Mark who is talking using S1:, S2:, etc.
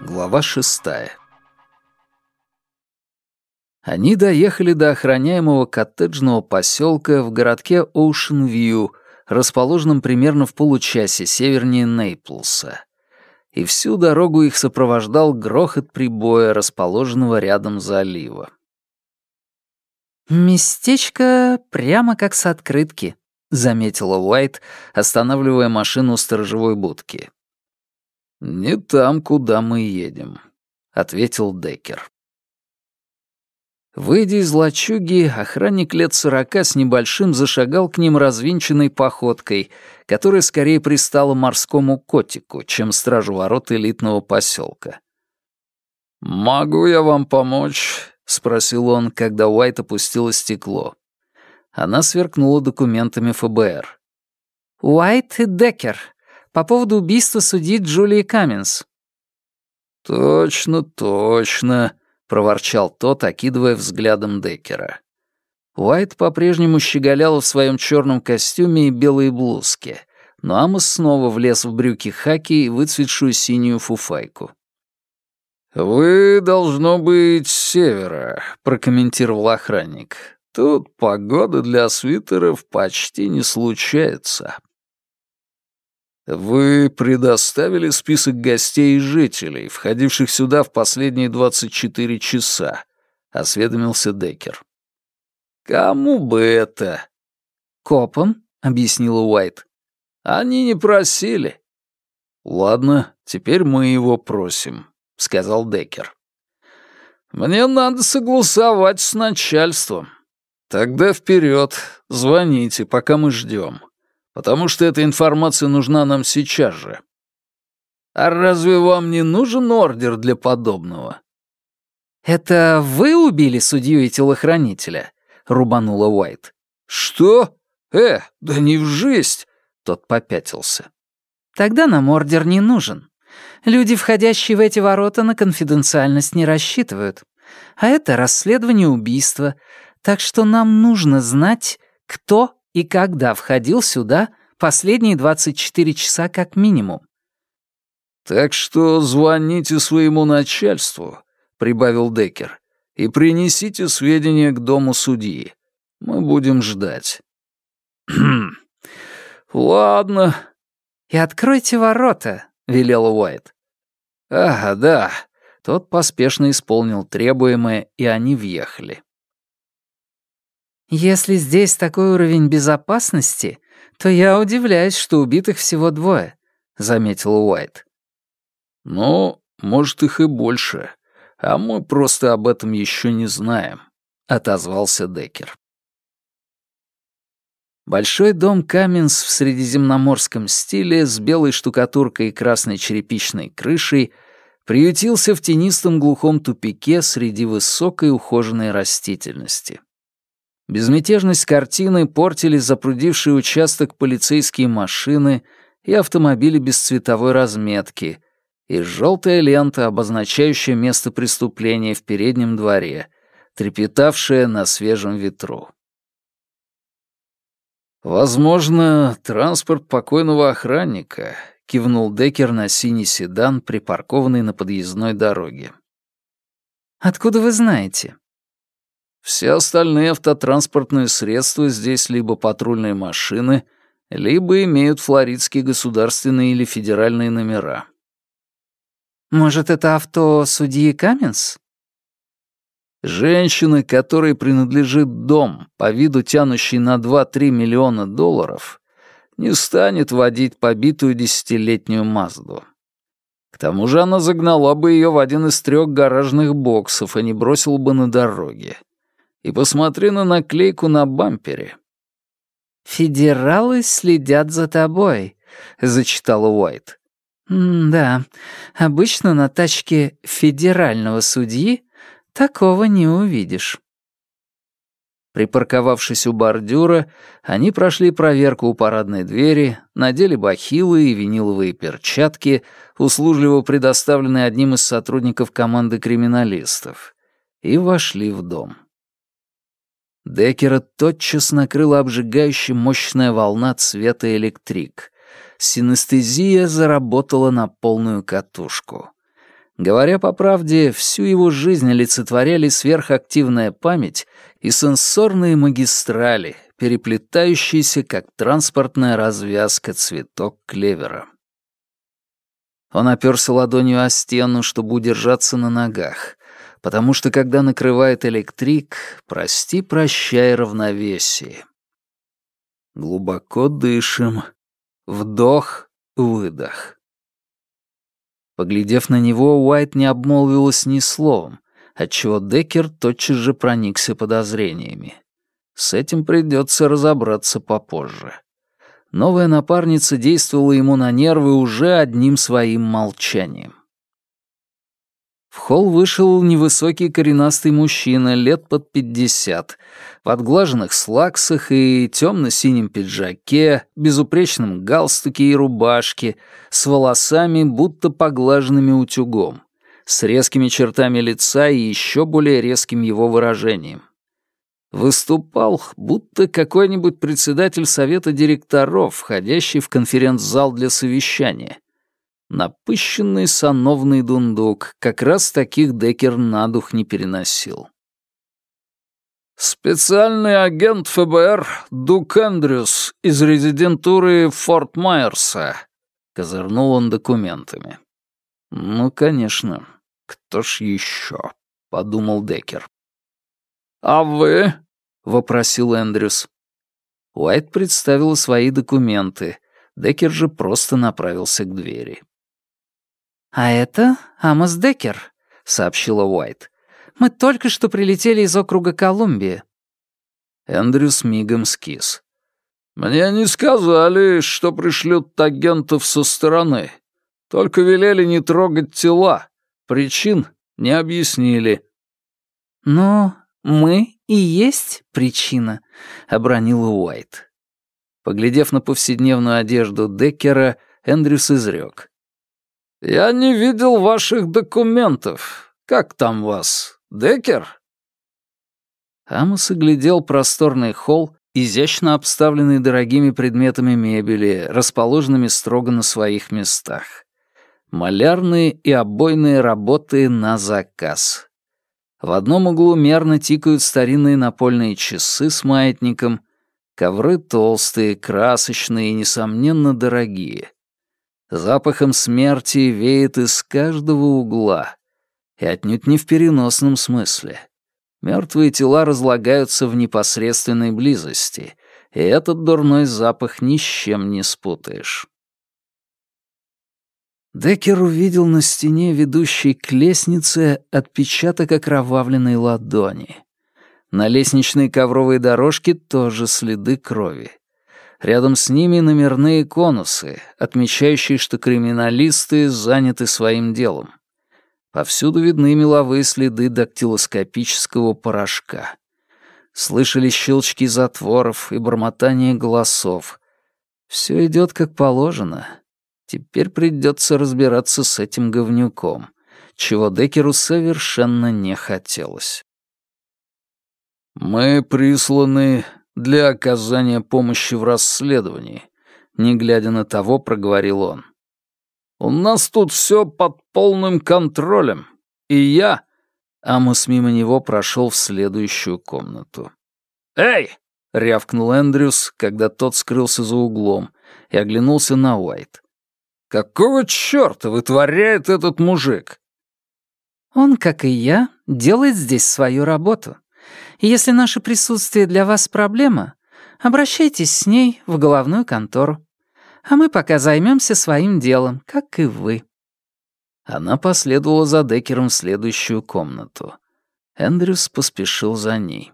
S1: Глава шестая. Они доехали до охраняемого коттеджного поселка в городке Оушен-Вью, расположенном примерно в получасе севернее Нейплса. И всю дорогу их сопровождал грохот прибоя, расположенного рядом залива.
S2: «Местечко прямо как с открытки», — заметила Уайт, останавливая машину у сторожевой будки.
S1: «Не там, куда мы едем», — ответил Деккер. Выйдя из лачуги, охранник лет сорока с небольшим зашагал к ним развинченной походкой, которая скорее пристала морскому котику, чем стражу ворот элитного поселка. «Могу я вам помочь?» — спросил он, когда Уайт опустило стекло. Она сверкнула документами ФБР.
S2: «Уайт и Деккер. По поводу убийства судьи Джулии Каминс».
S1: «Точно, точно», — проворчал тот, окидывая взглядом Деккера. Уайт по-прежнему щеголял в своем черном костюме и белой блузке, но Амос снова влез в брюки хаки и выцветшую синюю фуфайку. «Вы, должно быть, с севера», — прокомментировал охранник. «Тут погода для свитеров почти не случается». «Вы предоставили список гостей и жителей, входивших сюда в последние 24 часа», — осведомился Деккер. «Кому бы это?»
S2: «Копам», — объяснила Уайт.
S1: «Они не просили». «Ладно, теперь мы его просим», — сказал Деккер. «Мне надо согласовать с начальством. Тогда вперед, звоните, пока мы ждем, потому что эта информация нужна нам сейчас же. А разве вам не нужен ордер для подобного?»
S2: «Это вы убили судью и телохранителя?» — рубанула Уайт.
S1: «Что? Э, да не в жизнь!» — тот попятился.
S2: «Тогда нам ордер не нужен. Люди, входящие в эти ворота, на конфиденциальность не рассчитывают. А это расследование убийства, так что нам нужно знать, кто и когда входил сюда последние 24 часа как минимум.
S1: «Так что звоните своему начальству», — прибавил Деккер, «и принесите сведения к дому судьи. Мы будем ждать». «Хм, ладно».
S2: «И откройте ворота», велел Уайт.
S1: «Ага, да». Тот поспешно исполнил требуемое, и они въехали.
S2: «Если здесь такой уровень безопасности, то я удивляюсь, что убитых всего двое», — заметил Уайт.
S1: «Ну, может, их и больше, а мы просто об этом еще не знаем», — отозвался Деккер. Большой дом Каменс в средиземноморском стиле с белой штукатуркой и красной черепичной крышей приютился в тенистом глухом тупике среди высокой ухоженной растительности. Безмятежность картины портили запрудивший участок полицейские машины и автомобили без цветовой разметки, и желтая лента, обозначающая место преступления в переднем дворе, трепетавшая на свежем ветру. «Возможно, транспорт покойного охранника», — кивнул Деккер на синий седан, припаркованный на подъездной дороге.
S2: «Откуда вы знаете?»
S1: «Все остальные автотранспортные средства здесь либо патрульные машины, либо имеют флоридские государственные или федеральные номера».
S2: «Может, это авто судьи Каменс?»
S1: Женщина, которой принадлежит дом, по виду тянущий на 2-3 миллиона долларов, не станет водить побитую десятилетнюю Мазду. К тому же она загнала бы ее в один из трех гаражных боксов, а не бросила бы на дороге. И посмотри на наклейку на бампере.
S2: «Федералы следят за тобой», — зачитала Уайт. «Да, обычно на тачке федерального судьи Такого не увидишь.
S1: Припарковавшись у бордюра, они прошли проверку у парадной двери, надели бахилы и виниловые перчатки, услужливо предоставленные одним из сотрудников команды криминалистов, и вошли в дом. Деккера тотчас накрыла обжигающая мощная волна цвета электрик. синестезия заработала на полную катушку. Говоря по правде, всю его жизнь олицетворяли сверхактивная память и сенсорные магистрали, переплетающиеся, как транспортная развязка цветок клевера. Он оперся ладонью о стену, чтобы удержаться на ногах, потому что когда накрывает электрик, прости-прощай равновесие. Глубоко дышим. Вдох, выдох. Поглядев на него, Уайт не обмолвилась ни словом, отчего Деккер тотчас же проникся подозрениями. С этим придется разобраться попозже. Новая напарница действовала ему на нервы уже одним своим молчанием. В холл вышел невысокий коренастый мужчина, лет под пятьдесят, в отглаженных слаксах и темно-синем пиджаке, безупречном галстуке и рубашке, с волосами, будто поглаженными утюгом, с резкими чертами лица и еще более резким его выражением. Выступал, будто какой-нибудь председатель совета директоров, входящий в конференц-зал для совещания — Напыщенный сановный дундук, как раз таких Деккер на дух не переносил. «Специальный агент ФБР Дук Эндрюс из резидентуры Форт Майерса», — козырнул он документами. «Ну, конечно, кто ж еще?» — подумал Деккер. «А вы?» — вопросил Эндрюс. Уайт представила свои документы. Деккер же просто направился к двери.
S2: «А это Амос Деккер», — сообщила Уайт. «Мы только что прилетели из округа Колумбия».
S1: Эндрюс мигом скис. «Мне не сказали, что пришлют агентов со стороны. Только велели не трогать тела. Причин не объяснили».
S2: «Но мы и есть причина», — обронила Уайт.
S1: Поглядев на повседневную одежду Деккера, Эндрюс изрек. «Я не видел ваших документов. Как там вас? Декер? Амос оглядел просторный холл, изящно обставленный дорогими предметами мебели, расположенными строго на своих местах. Малярные и обойные работы на заказ. В одном углу мерно тикают старинные напольные часы с маятником, ковры толстые, красочные и, несомненно, дорогие. Запахом смерти веет из каждого угла. И отнюдь не в переносном смысле. Мертвые тела разлагаются в непосредственной близости, и этот дурной запах ни с чем не спутаешь. Деккер увидел на стене, ведущей к лестнице, отпечаток окровавленной ладони. На лестничной ковровой дорожке тоже следы крови. Рядом с ними номерные конусы, отмечающие, что криминалисты заняты своим делом. Повсюду видны меловые следы дактилоскопического порошка. Слышали щелчки затворов и бормотание голосов. Все идет как положено. Теперь придется разбираться с этим говнюком, чего Декеру совершенно не хотелось. «Мы присланы для оказания помощи в расследовании», — не глядя на того, проговорил он. «У нас тут все под полным контролем, и я...» Амос мимо него прошел в следующую комнату. «Эй!» — рявкнул Эндрюс, когда тот скрылся за углом, и оглянулся на Уайт. «Какого чёрта вытворяет этот мужик?»
S2: «Он, как и я, делает здесь свою работу», если наше присутствие для вас проблема, обращайтесь с ней в головную контору. А мы пока займемся своим делом, как и вы».
S1: Она последовала за Деккером в следующую комнату. Эндрюс поспешил за ней.